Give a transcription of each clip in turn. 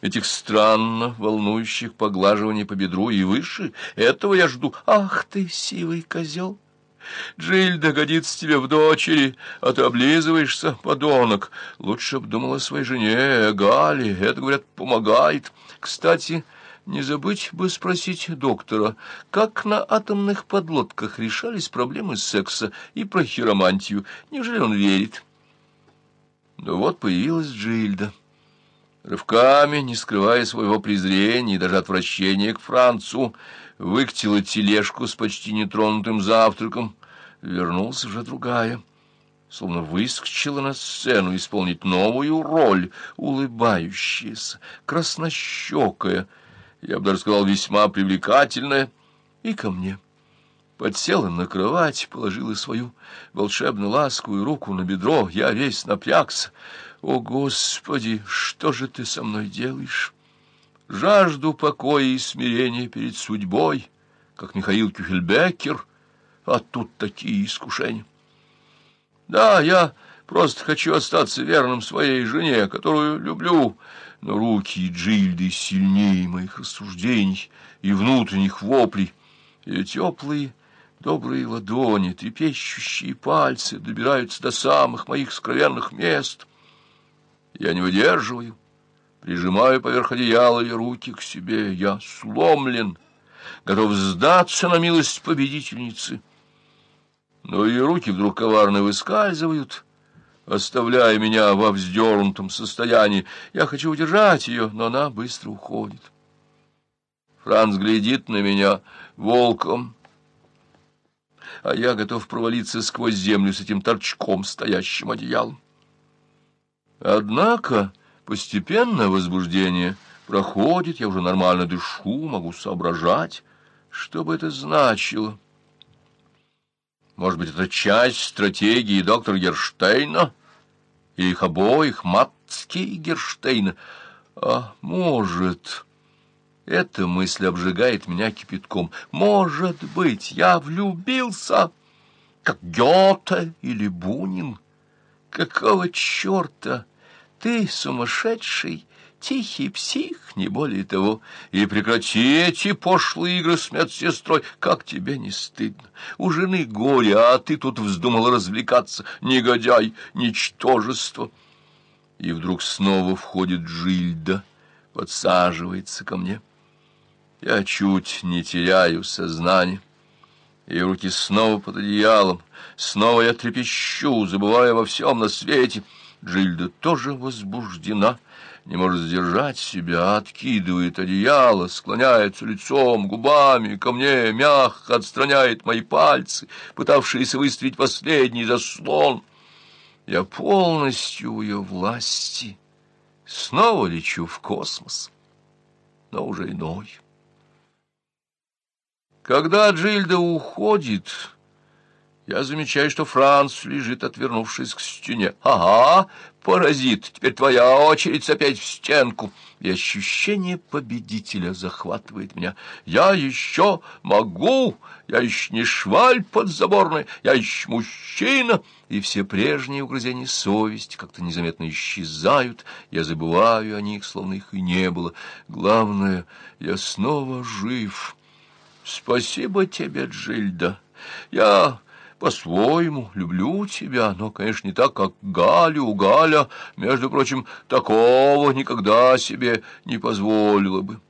этих странно волнующих поглаживаний по бедру и выше. Этого я жду. Ах ты, сивый козел! Джильда годится тебе в дочери, а ты облизываешься, подонок. Лучше б думала своей жене, Гали. Это, говорят, помогает. Кстати, не забыть бы спросить доктора, как на атомных подлодках решались проблемы секса и про хиромантию. Неужели он верит? Да вот появилась Джильда. Рывками, не скрывая своего презрения и даже отвращения к Францу, выкатила тележку с почти нетронутым завтраком. Вернулась уже другая, словно выскочила на сцену исполнить новую роль, улыбающаяся, краснощекая, я бы даже сказал, весьма привлекательная, и ко мне. Подсела на кровать, положила свою волшебно ласковую руку на бедро, я весь напрягся. О, Господи, что же ты со мной делаешь? Жажду покоя и смирения перед судьбой, как Михаил Кюхельбекер, а тут такие искушения. Да, я просто хочу остаться верным своей жене, которую люблю, но руки Джильды сильнее моих рассуждений и внутренних воплей, и теплые, добрые ладони, трепещущие пальцы добираются до самых моих скровенных мест. Я не выдерживаю, прижимаю поверх одеяла и руки к себе. Я сломлен, готов сдаться на милость победительницы. Но ее руки вдруг коварно выскальзывают, оставляя меня во вздернутом состоянии. Я хочу удержать ее, но она быстро уходит. Франц глядит на меня волком, а я готов провалиться сквозь землю с этим торчком, стоящим одеялом. Однако постепенно возбуждение проходит, я уже нормально дышу, могу соображать, что бы это значило. Может быть, это часть стратегии доктора Герштейна? Или их обоих, Матски и Герштейна? А может... Эта мысль обжигает меня кипятком. Может быть, я влюбился, как Гёте или Бунин? Какого черта? Ты сумасшедший, тихий псих, не более того. И прекрати эти пошлые игры с медсестрой. Как тебе не стыдно? У жены горе, а ты тут вздумал развлекаться. Негодяй, ничтожество. И вдруг снова входит Джильда, подсаживается ко мне. Я чуть не теряю сознание. И руки снова под одеялом. Снова я трепещу, забывая во всем на свете — Джильда тоже возбуждена, не может сдержать себя, откидывает одеяло, склоняется лицом, губами ко мне, мягко отстраняет мои пальцы, пытавшиеся выставить последний заслон. Я полностью в ее власти. Снова лечу в космос, но уже иной. Когда Джильда уходит... Я замечаю, что Франц лежит, отвернувшись к стене. «Ага, паразит, теперь твоя очередь опять в стенку!» И ощущение победителя захватывает меня. «Я еще могу! Я еще не шваль подзаборная! Я еще мужчина!» И все прежние угрызения совести как-то незаметно исчезают. Я забываю о них, словно их и не было. Главное, я снова жив. Спасибо тебе, Джильда. Я по-своему люблю тебя, но, конечно, не так, как Галю. Галя, между прочим, такого никогда себе не позволила бы.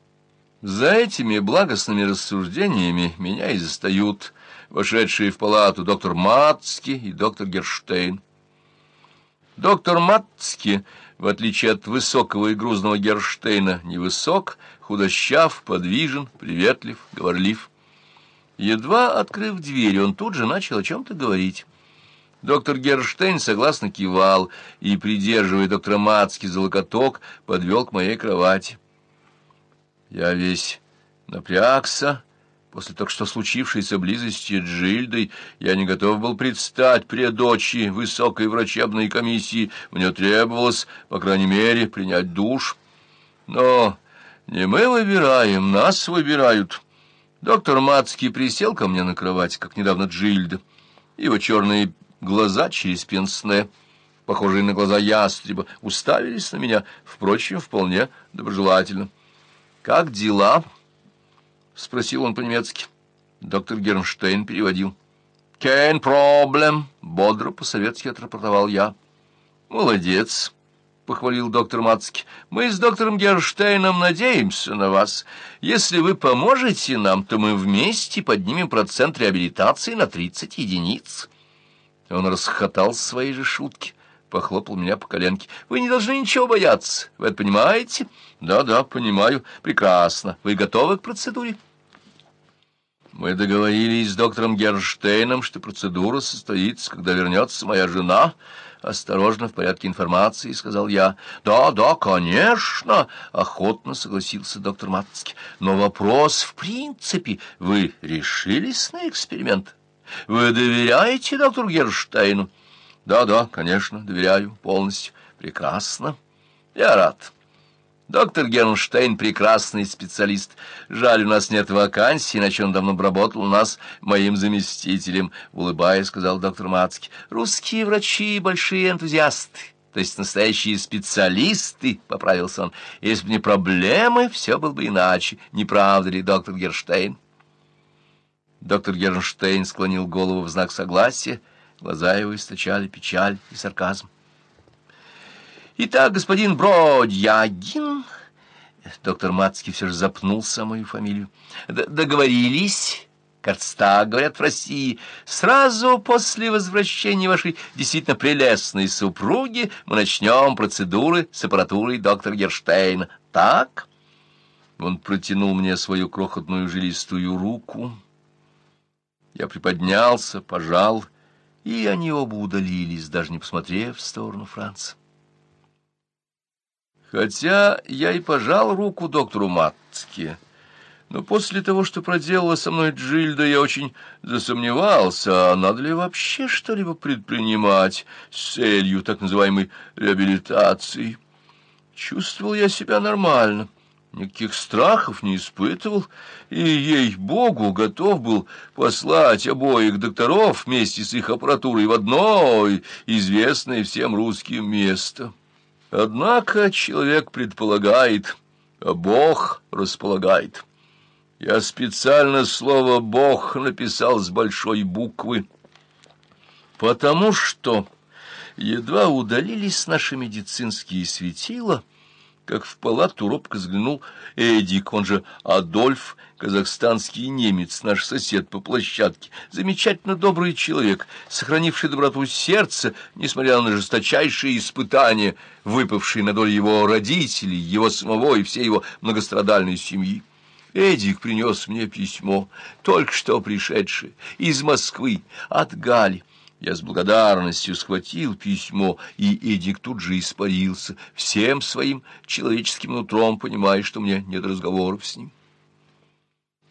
За этими благостными рассуждениями меня и застают вошедшие в палату доктор Мацки и доктор Герштейн. Доктор Мацки, в отличие от высокого и грузного Герштейна, невысок, худощав, подвижен, приветлив, говорлив. Едва открыв дверь, он тут же начал о чем-то говорить. Доктор Герштейн согласно кивал и, придерживая доктора Мацки за локоток, подвел к моей кровати. Я весь напрягся. После только что случившейся близости с Джильдой я не готов был предстать пред дочи высокой врачебной комиссии. Мне требовалось, по крайней мере, принять душ. Но не мы выбираем, нас выбирают. Доктор Мацкий присел ко мне на кровать, как недавно Джильда. Его черные глаза через пенсне похожие на глаза ястреба, уставились на меня, впрочем, вполне доброжелательно. «Как дела?» — спросил он по-немецки. Доктор Гернштейн переводил. «Кен проблем», — бодро по-советски отрапортовал я. «Молодец», — похвалил доктор Мацки. «Мы с доктором Гернштейном надеемся на вас. Если вы поможете нам, то мы вместе поднимем процент реабилитации на тридцать единиц». Он расхотал свои же шутки, похлопал меня по коленке. «Вы не должны ничего бояться. Вы это понимаете?» «Да-да, понимаю. Прекрасно. Вы готовы к процедуре?» Мы договорились с доктором Герштейном, что процедура состоится, когда вернется моя жена. Осторожно, в порядке информации, сказал я. Да, да, конечно, охотно согласился доктор Матцки. Но вопрос в принципе. Вы решились на эксперимент? Вы доверяете доктору Герштейну? Да, да, конечно, доверяю полностью. Прекрасно. Я рад. Доктор Гернштейн — прекрасный специалист. Жаль, у нас нет вакансий, иначе он давно бы работал у нас моим заместителем, — улыбаясь, сказал доктор Мацки. Русские врачи — большие энтузиасты. То есть настоящие специалисты, — поправился он. Если бы не проблемы, все было бы иначе. Не правда ли, доктор Гернштейн? Доктор Гернштейн склонил голову в знак согласия. Глаза его источали печаль и сарказм. Итак, господин Бродягин... Доктор Мацкий все же запнулся мою фамилию. Д Договорились, так говорят в России. Сразу после возвращения вашей действительно прелестной супруги мы начнем процедуры с аппаратурой доктора Герштейна. Так? Он протянул мне свою крохотную жилистую руку. Я приподнялся, пожал, и они оба удалились, даже не посмотрев в сторону Франца. Хотя я и пожал руку доктору Матке, но после того, что проделала со мной Джильда, я очень засомневался, а надо ли вообще что-либо предпринимать с целью так называемой реабилитации. Чувствовал я себя нормально, никаких страхов не испытывал, и, ей-богу, готов был послать обоих докторов вместе с их аппаратурой в одно известное всем русским место». Однако человек предполагает, а Бог располагает. Я специально слово «Бог» написал с большой буквы, потому что едва удалились наши медицинские светила — как в палату робко взглянул Эдик, он же Адольф, казахстанский немец, наш сосед по площадке, замечательно добрый человек, сохранивший доброту сердца, несмотря на жесточайшие испытания, выпавшие на долю его родителей, его самого и всей его многострадальной семьи. Эдик принес мне письмо, только что пришедшее, из Москвы, от Гали. Я с благодарностью схватил письмо, и Эдик тут же испарился, всем своим человеческим нутром понимая, что мне нет разговоров с ним.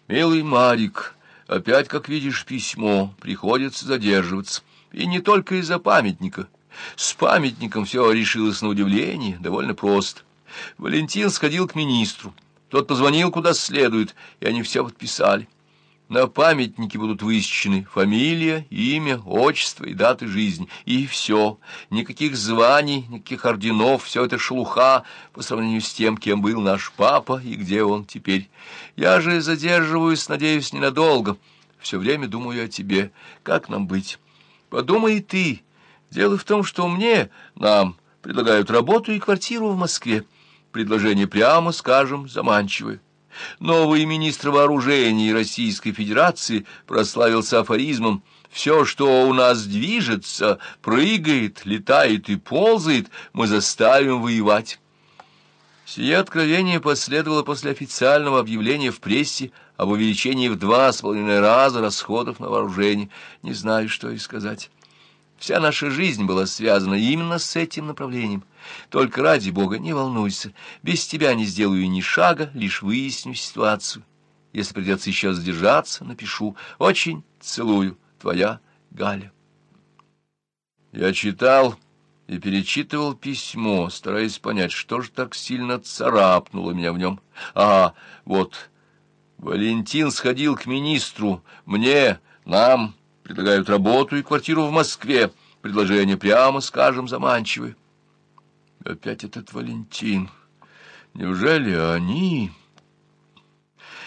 «Милый Марик, опять, как видишь, письмо, приходится задерживаться, и не только из-за памятника. С памятником все решилось на удивление, довольно просто. Валентин сходил к министру, тот позвонил куда следует, и они все подписали». На памятнике будут высечены фамилия, имя, отчество и даты жизни. И все. Никаких званий, никаких орденов. Все это шелуха по сравнению с тем, кем был наш папа и где он теперь. Я же задерживаюсь, надеюсь, ненадолго. Все время думаю о тебе. Как нам быть? Подумай ты. Дело в том, что мне, нам, предлагают работу и квартиру в Москве. Предложение, прямо скажем, заманчивое. Новый министр вооружений Российской Федерации прославился афоризмом «Все, что у нас движется, прыгает, летает и ползает, мы заставим воевать». Сие откровение последовало после официального объявления в прессе об увеличении в два с половиной раза расходов на вооружение. Не знаю, что и сказать. Вся наша жизнь была связана именно с этим направлением. Только ради Бога не волнуйся, без тебя не сделаю ни шага, лишь выясню ситуацию. Если придется еще задержаться, напишу. Очень целую, твоя Галя. Я читал и перечитывал письмо, стараясь понять, что же так сильно царапнуло меня в нем. А, вот, Валентин сходил к министру, мне, нам предлагают работу и квартиру в Москве, предложение, прямо скажем, заманчивое. Опять этот Валентин. Неужели они...